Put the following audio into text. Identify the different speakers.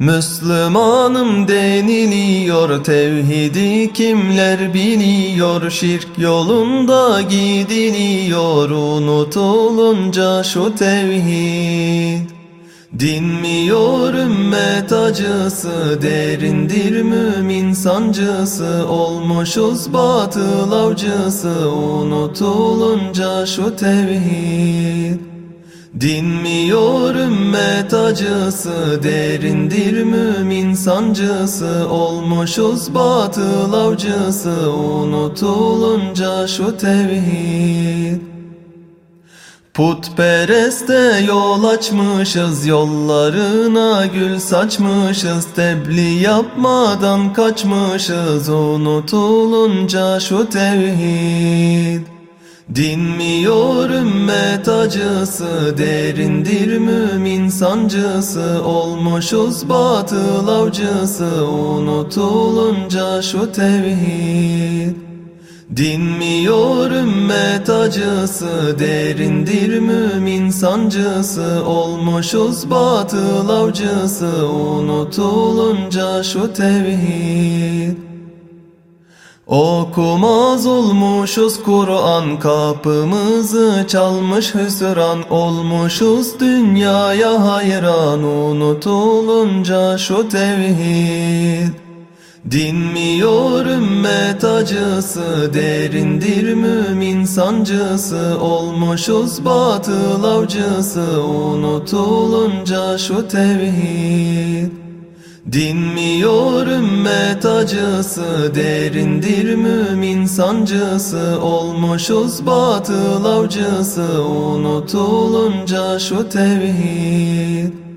Speaker 1: Müslümanım deniliyor tevhidi kimler biliyor? Şirk yolunda gidiliyor unutulunca şu tevhid. Dinmiyor ümmet acısı derindir mümin sancısı? Olmuşuz batıl avcısı unutulunca şu tevhid Dinmiyor ümmet acısı Derindir mümin sancısı. Olmuşuz batıl avcısı Unutulunca şu tevhid. Putpereste yol açmışız Yollarına gül saçmışız. Tebliğ yapmadan kaçmışız Unutulunca şu tevhid Dinmiyor ümmet acısı Derindir mümin sancısı. Olmuşuz batıl avcısı Unutulunca şu tevhid. Dinmiyor ümmet acısı Derindir mümin sancısı. Olmuşuz batıl avcısı Unutulunca şu tevhid Okumaz olmuşuz Kur'an kapımızı çalmış hüsran olmuşuz. Dünyaya hayran unutulunca şu tevhid. Dinmiyor ümmet acısı derindir mümin sancısı. Olmuşuz batıl avcısı unutulunca şu tevhid Dinmiyor ümmet acısı Derindir mümin sancısı. Olmuşuz batıl avcısı Unutulunca şu tevhid